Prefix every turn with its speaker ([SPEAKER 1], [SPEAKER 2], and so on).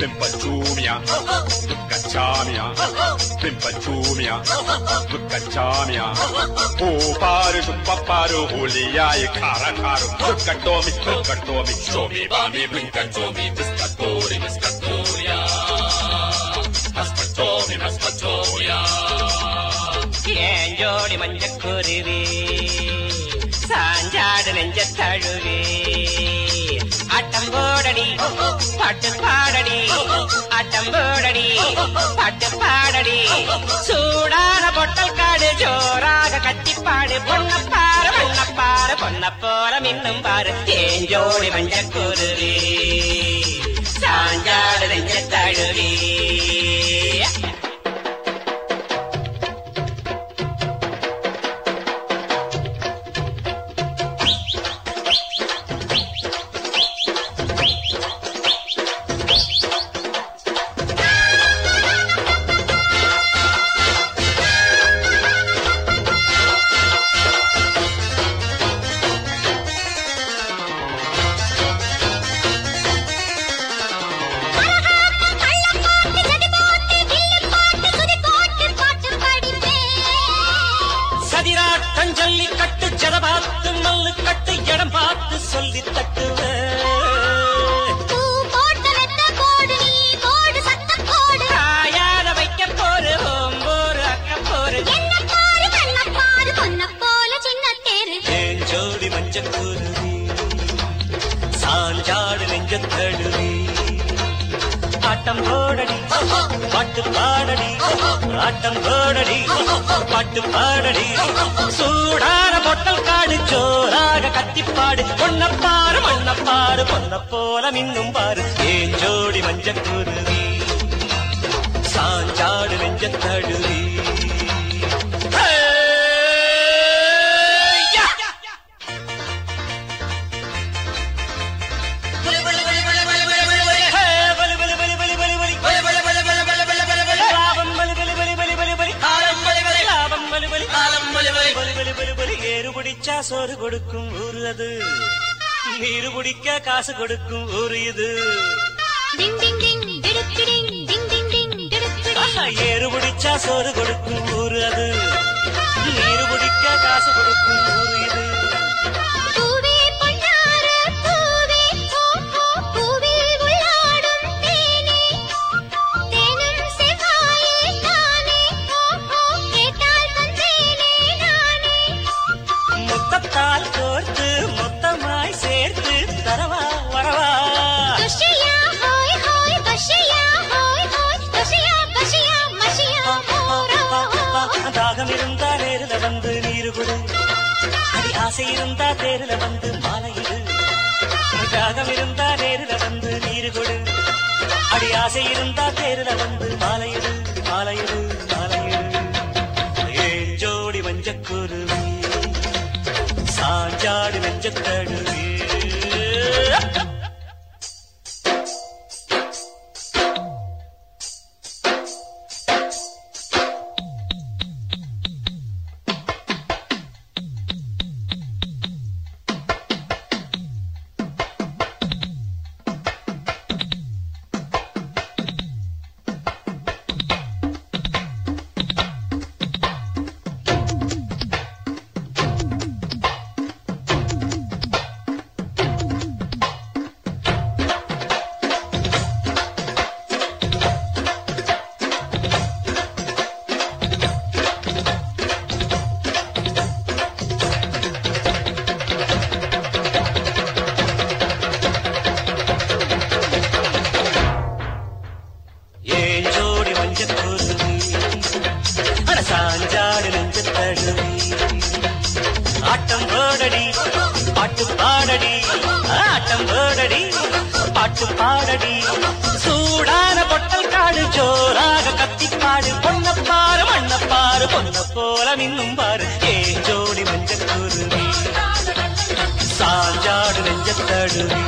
[SPEAKER 1] Pimpachumia, Cachamia, Pimpachumia, Cachamia. Oh, paru, paparu, holia, kara, kara, Katomi, Katomi, show me, bami, Pinkatomi, Piscatori, Piscatoria. Haspatomi, Haspatoria.
[SPEAKER 2] ஏன் ஜோடி மஞ்சக்குருவி சாஞ்சாடு நெஞ்ச தழுவி ஆட்டம் போடடி பாட்டு பாடடி ஆட்டம் போடடி பாட்டு பாடடி சூடான பொட்டல் காடு ஜோராக கத்திப்பாடு பொன்னப்பாரு பொன்னப்பாறு பொன்ன போல மின்னும் பாரு தேஞ்சோடி ஜோடி மஞ்சக்குருவி சாஞ்சாடு நெஞ்ச தழுவி குருவி சாஞ்சாடு நெஞ்ச தழுவி ஆட்டம் போடடி பாட்டு பாடடி ஆட்டம் போடடி பாட்டு பாடடி சூடார பொட்டல் காடு ஜோராக கத்திப்பாடு பொன்னப்பாறு மண்ணப்பாரு பொன்ன போல மின்னும் பாரு ஏன் ஜோடி மஞ்ச குருவி சாஞ்சாடு நெஞ்ச தழுவி ஏறுபடிச்சா சோறு கொடுக்கும் ஊரு அது. நீரு குடிக்க காசு கொடுக்கும் ஊரு இது. ஏறு பிடிச்சா சோறு கொடுக்கும் ஊரு அது. ஆசை இருந்தா தேருல வந்து மாலையிடு. தாகம் இருந்தா நேருல வந்து நீரு கொடு. அடி ஆசை இருந்தா தேருல வந்து மாலையிடு மாலையிடு மாலையிடு. ஏன் ஜோடி மஞ்சக்குருவி சாஞ்சாடு நெஞ்சத்தடுவி பாடடி. பாட்டு பாடடி. ஆட்டம் போடடி பாட்டு பாடடி. சூடான பொட்டல் காடு ஜோராக கத்திப்பாடு. பொன்னப்பாறு மண்ணப்பாறு பொன்ன போல மின்னும் பாரு ஏ ஜோடி மஞ்சள் மஞ்சக்குருவி சாஞ்சாடு நெஞ்சத்தடுவி.